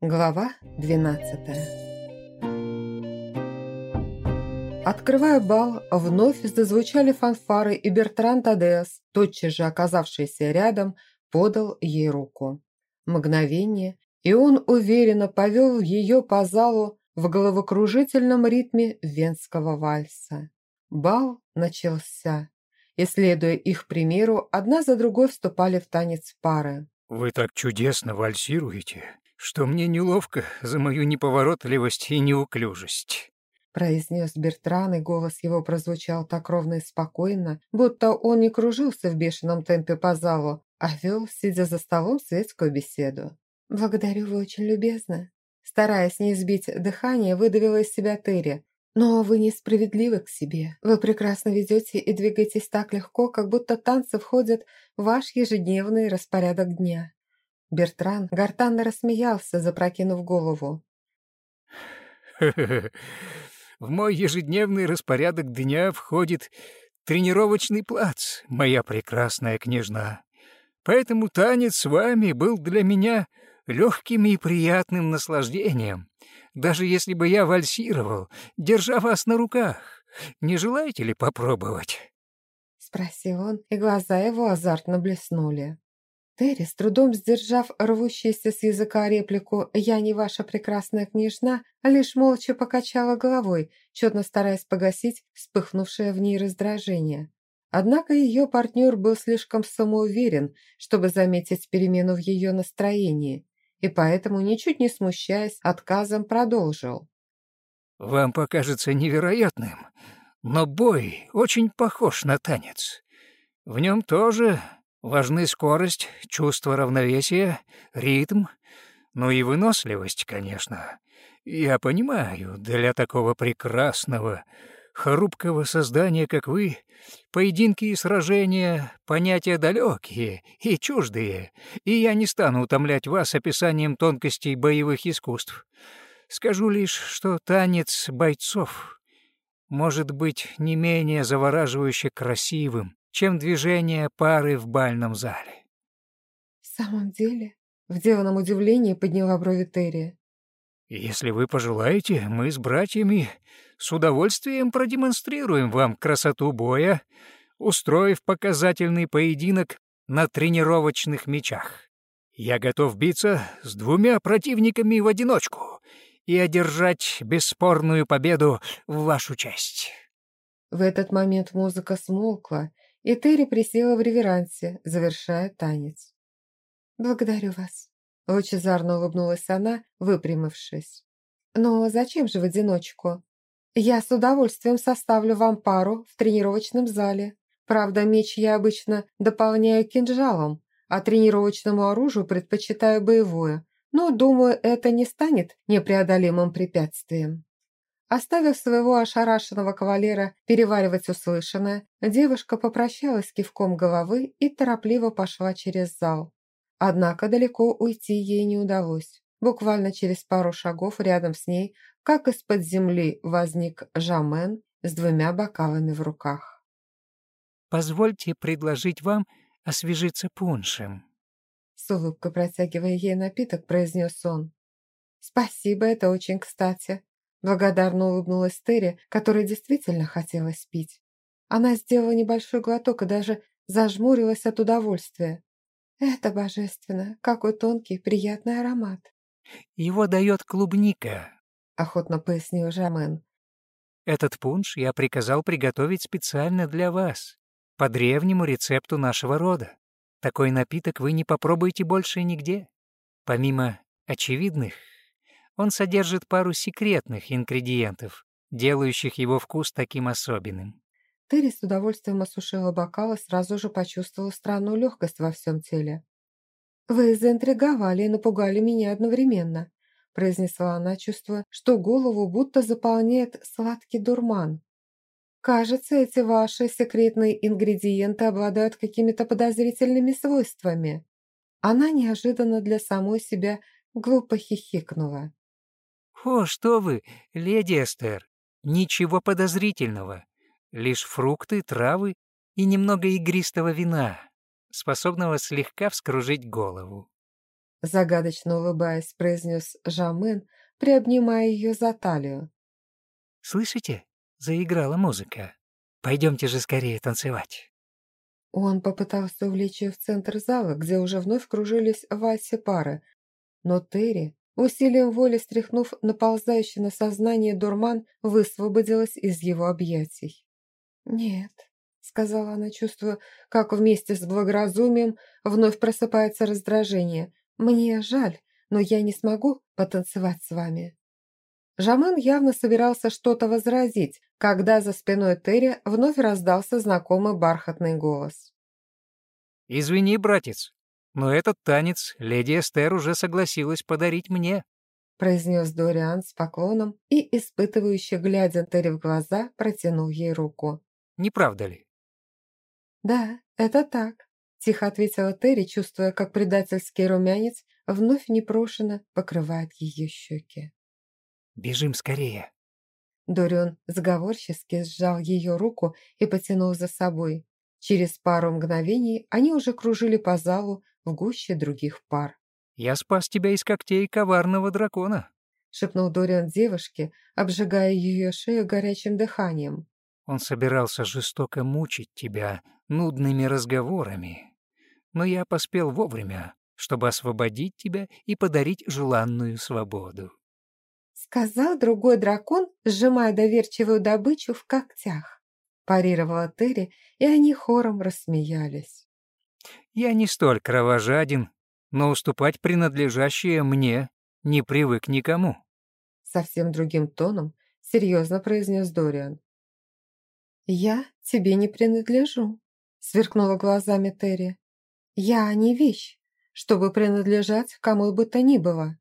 Глава 12 Открывая бал, вновь зазвучали фанфары, и Бертран Тадеас, тотчас же оказавшийся рядом, подал ей руку. Мгновение, и он уверенно повел ее по залу в головокружительном ритме венского вальса. Бал начался, и, следуя их примеру, одна за другой вступали в танец пары. «Вы так чудесно вальсируете, что мне неловко за мою неповоротливость и неуклюжесть», произнес Бертран, и голос его прозвучал так ровно и спокойно, будто он не кружился в бешеном темпе по залу, а вел, сидя за столом, светскую беседу. «Благодарю, вы очень любезны». Стараясь не сбить дыхание, выдавила из себя Терри. «Но вы несправедливы к себе. Вы прекрасно ведете и двигаетесь так легко, как будто танцы входят в ваш ежедневный распорядок дня». Бертран гортанно рассмеялся, запрокинув голову. В мой ежедневный распорядок дня входит тренировочный плац, моя прекрасная княжна. Поэтому танец с вами был для меня легким и приятным наслаждением, даже если бы я вальсировал, держа вас на руках. Не желаете ли попробовать?» Спросил он, и глаза его азартно блеснули. Терри, с трудом сдержав рвущийся с языка реплику «Я не ваша прекрасная княжна», лишь молча покачала головой, четно стараясь погасить вспыхнувшее в ней раздражение. Однако ее партнер был слишком самоуверен, чтобы заметить перемену в ее настроении, и поэтому, ничуть не смущаясь, отказом продолжил. «Вам покажется невероятным, но бой очень похож на танец. В нем тоже Важны скорость, чувство равновесия, ритм, ну и выносливость, конечно. Я понимаю, для такого прекрасного, хрупкого создания, как вы, поединки и сражения — понятия далекие и чуждые, и я не стану утомлять вас описанием тонкостей боевых искусств. Скажу лишь, что танец бойцов может быть не менее завораживающе красивым, чем движение пары в бальном зале. «В самом деле?» — в деланном удивлении подняла брови Терри. «Если вы пожелаете, мы с братьями с удовольствием продемонстрируем вам красоту боя, устроив показательный поединок на тренировочных мечах. Я готов биться с двумя противниками в одиночку и одержать бесспорную победу в вашу честь». В этот момент музыка смолкла, и Терри присела в реверансе, завершая танец. «Благодарю вас», – лучезарно улыбнулась она, выпрямившись. «Но зачем же в одиночку? Я с удовольствием составлю вам пару в тренировочном зале. Правда, меч я обычно дополняю кинжалом, а тренировочному оружию предпочитаю боевое, но, думаю, это не станет непреодолимым препятствием». Оставив своего ошарашенного кавалера переваривать услышанное, девушка попрощалась кивком головы и торопливо пошла через зал. Однако далеко уйти ей не удалось. Буквально через пару шагов рядом с ней, как из-под земли, возник Жамен с двумя бокалами в руках. «Позвольте предложить вам освежиться пуншем», с улыбкой протягивая ей напиток, произнес он. «Спасибо, это очень кстати», Благодарно улыбнулась Терри, которой действительно хотелось пить. Она сделала небольшой глоток и даже зажмурилась от удовольствия. «Это божественно! Какой тонкий, приятный аромат!» «Его дает клубника», — охотно пояснил Жамен. «Этот пунш я приказал приготовить специально для вас, по древнему рецепту нашего рода. Такой напиток вы не попробуете больше нигде. Помимо очевидных он содержит пару секретных ингредиентов, делающих его вкус таким особенным. Терри с удовольствием осушила бокал и сразу же почувствовала странную легкость во всем теле. «Вы заинтриговали и напугали меня одновременно», произнесла она, чувствуя, что голову будто заполняет сладкий дурман. «Кажется, эти ваши секретные ингредиенты обладают какими-то подозрительными свойствами». Она неожиданно для самой себя глупо хихикнула. «О, что вы, леди Эстер, ничего подозрительного. Лишь фрукты, травы и немного игристого вина, способного слегка вскружить голову». загадочно улыбаясь, произнес Жамен, приобнимая ее за талию. «Слышите? Заиграла музыка. Пойдемте же скорее танцевать». Он попытался увлечь ее в центр зала, где уже вновь кружились вальсе пары, но Терри, усилием воли стряхнув наползающий на сознание дурман, высвободилась из его объятий. «Нет», — сказала она, чувствуя, как вместе с благоразумием вновь просыпается раздражение. «Мне жаль, но я не смогу потанцевать с вами». Жаман явно собирался что-то возразить, когда за спиной Терри вновь раздался знакомый бархатный голос. «Извини, братец, но этот танец леди Эстер уже согласилась подарить мне», произнес Дориан с поклоном и, испытывающе глядя Терри в глаза, протянул ей руку. «Не правда ли?» «Да, это так», – тихо ответила Терри, чувствуя, как предательский румянец вновь непрошено покрывает ее щеки. Бежим скорее!» Дорион заговорчески сжал ее руку и потянул за собой. Через пару мгновений они уже кружили по залу гуще других пар. «Я спас тебя из когтей коварного дракона», — шепнул Дориан девушке, обжигая ее шею горячим дыханием. «Он собирался жестоко мучить тебя нудными разговорами, но я поспел вовремя, чтобы освободить тебя и подарить желанную свободу». Сказал другой дракон, сжимая доверчивую добычу в когтях. Парировала Терри, и они хором рассмеялись. «Я не столь кровожаден, но уступать принадлежащее мне не привык никому». Совсем другим тоном серьезно произнес Дориан. «Я тебе не принадлежу», — сверкнула глазами Терри. «Я не вещь, чтобы принадлежать кому бы то ни было».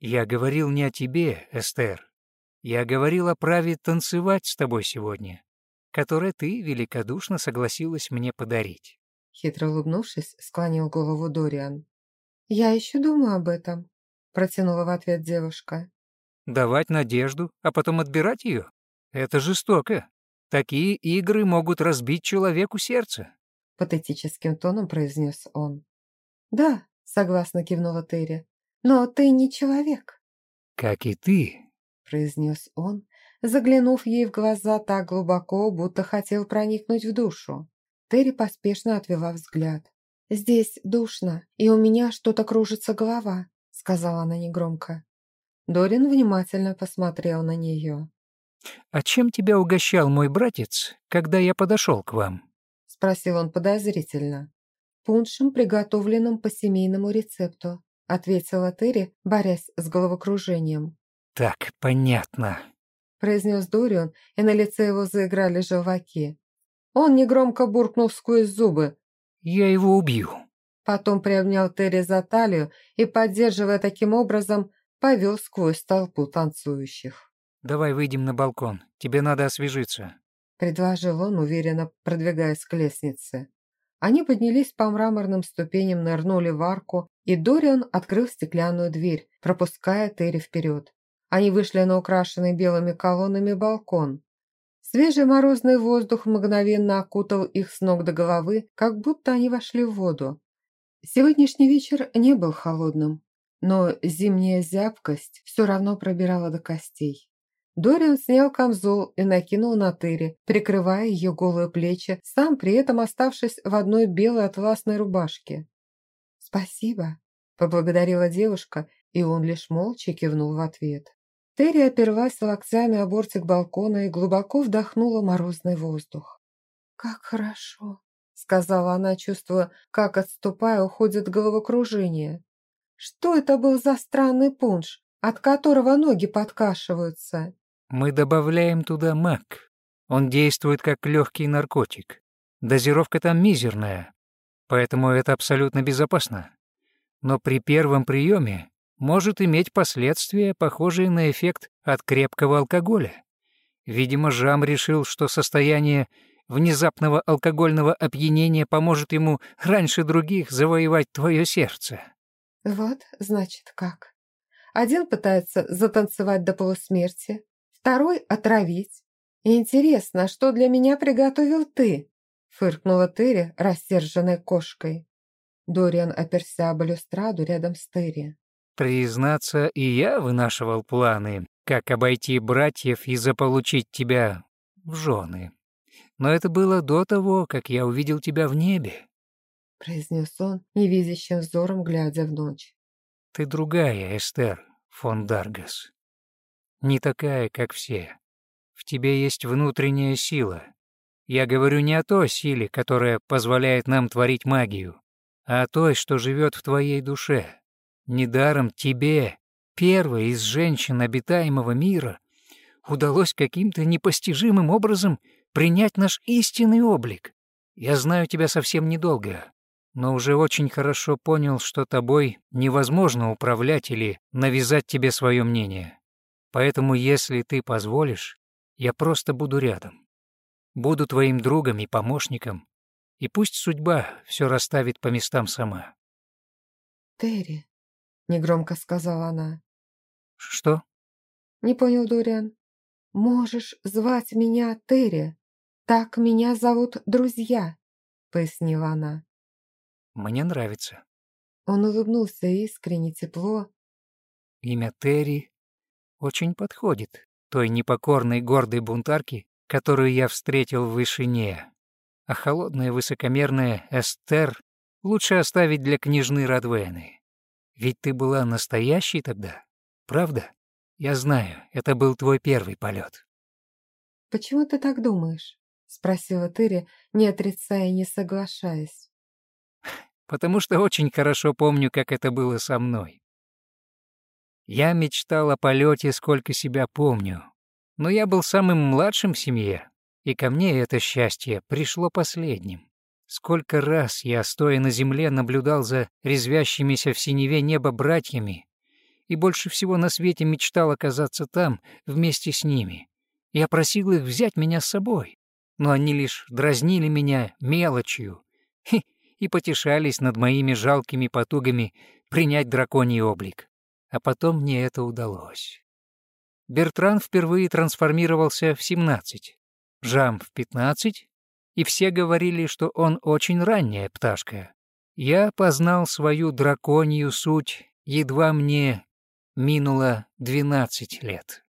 «Я говорил не о тебе, Эстер. Я говорил о праве танцевать с тобой сегодня, которое ты великодушно согласилась мне подарить». Хитро улыбнувшись, склонил голову Дориан. «Я еще думаю об этом», — протянула в ответ девушка. «Давать надежду, а потом отбирать ее? Это жестоко. Такие игры могут разбить человеку сердце», — патетическим тоном произнес он. «Да», — согласно кивнула Терри. «Но ты не человек». «Как и ты», — произнес он, заглянув ей в глаза так глубоко, будто хотел проникнуть в душу. Терри поспешно отвела взгляд. «Здесь душно, и у меня что-то кружится голова», — сказала она негромко. Дорин внимательно посмотрел на нее. «А чем тебя угощал мой братец, когда я подошел к вам?» — спросил он подозрительно. «Пуншем, приготовленным по семейному рецепту», ответила Терри, борясь с головокружением. «Так, понятно», – произнес Дорион, и на лице его заиграли желваки. Он негромко буркнул сквозь зубы. «Я его убью». Потом приобнял Терри за талию и, поддерживая таким образом, повел сквозь толпу танцующих. «Давай выйдем на балкон, тебе надо освежиться», – предложил он, уверенно продвигаясь к лестнице. Они поднялись по мраморным ступеням, нырнули в арку, и Дориан открыл стеклянную дверь, пропуская Терри вперед. Они вышли на украшенный белыми колоннами балкон. Свежий морозный воздух мгновенно окутал их с ног до головы, как будто они вошли в воду. Сегодняшний вечер не был холодным, но зимняя зябкость все равно пробирала до костей. Дориан снял камзол и накинул на Терри, прикрывая ее голые плечи, сам при этом оставшись в одной белой атласной рубашке. «Спасибо», – поблагодарила девушка, и он лишь молча кивнул в ответ. Терри оперлась локтями о бортик балкона и глубоко вдохнула морозный воздух. «Как хорошо», – сказала она, чувствуя, как, отступая, уходит головокружение. «Что это был за странный пунш, от которого ноги подкашиваются?» Мы добавляем туда мак. Он действует как легкий наркотик. Дозировка там мизерная, поэтому это абсолютно безопасно. Но при первом приеме может иметь последствия, похожие на эффект от крепкого алкоголя. Видимо, Жам решил, что состояние внезапного алкогольного опьянения поможет ему раньше других завоевать твое сердце. Вот, значит, как. Один пытается затанцевать до полусмерти, второй — отравить. Интересно, что для меня приготовил ты?» — фыркнула Терри, рассерженной кошкой. Дориан оперся об балюстраду рядом с Терри. «Признаться, и я вынашивал планы, как обойти братьев и заполучить тебя в жены. Но это было до того, как я увидел тебя в небе», — произнес он, невидящим взором глядя в ночь. «Ты другая, Эстер фон Даргас. Не такая, как все. В тебе есть внутренняя сила. Я говорю не о той силе, которая позволяет нам творить магию, а о той, что живет в твоей душе. Недаром тебе, первой из женщин обитаемого мира, удалось каким-то непостижимым образом принять наш истинный облик. Я знаю тебя совсем недолго, но уже очень хорошо понял, что тобой невозможно управлять или навязать тебе свое мнение. Поэтому, если ты позволишь, я просто буду рядом. Буду твоим другом и помощником, и пусть судьба все расставит по местам сама. «Терри», — негромко сказала она. «Что?» Не понял Дориан. «Можешь звать меня Терри. Так меня зовут друзья», — пояснила она. «Мне нравится». Он улыбнулся искренне, тепло. «Имя Терри очень подходит той непокорной гордой бунтарке, которую я встретил в вышине. А холодная высокомерная Эстер лучше оставить для княжны Радвены. Ведь ты была настоящей тогда, правда? Я знаю, это был твой первый полет. «Почему ты так думаешь?» — спросила Тыри, не отрицая и не соглашаясь. «Потому что очень хорошо помню, как это было со мной. Я мечтал о полете, сколько себя помню, но я был самым младшим в семье, и ко мне это счастье пришло последним. Сколько раз я, стоя на земле, наблюдал за резвящимися в синеве неба братьями, и больше всего на свете мечтал оказаться там вместе с ними. Я просил их взять меня с собой, но они лишь дразнили меня мелочью и, и потешались над моими жалкими потугами принять драконий облик. А потом мне это удалось. Бертран впервые трансформировался в 17, Жам в 15, и все говорили, что он очень ранняя пташка. Я познал свою драконью суть, едва мне минуло 12 лет.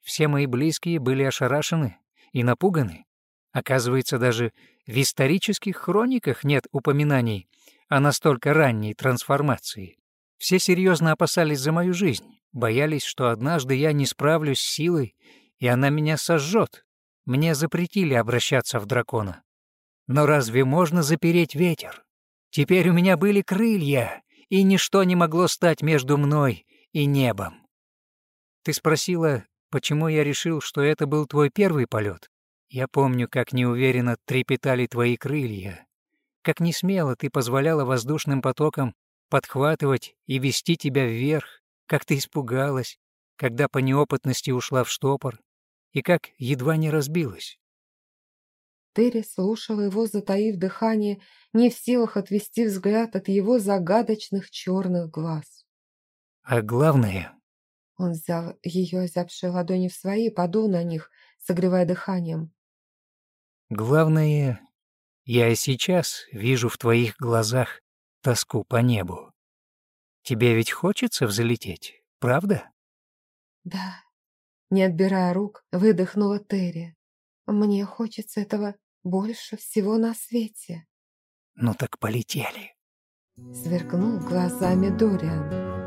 Все мои близкие были ошарашены и напуганы. Оказывается, даже в исторических хрониках нет упоминаний о настолько ранней трансформации. Все серьезно опасались за мою жизнь, боялись, что однажды я не справлюсь с силой, и она меня сожжет. Мне запретили обращаться в дракона. Но разве можно запереть ветер? Теперь у меня были крылья, и ничто не могло стать между мной и небом. Ты спросила, почему я решил, что это был твой первый полет. Я помню, как неуверенно трепетали твои крылья, как несмело ты позволяла воздушным потокам подхватывать и вести тебя вверх, как ты испугалась, когда по неопытности ушла в штопор, и как едва не разбилась. Терри слушала его, затаив дыхание, не в силах отвести взгляд от его загадочных черных глаз. «А главное...» Он взял ее озябшие ладони в свои и подул на них, согревая дыханием. «Главное, я и сейчас вижу в твоих глазах тоску по небу. Тебе ведь хочется взлететь, правда? Да. Не отбирая рук, выдохнула Терри. Мне хочется этого больше всего на свете. Ну так полетели. Сверкнул глазами Дориан.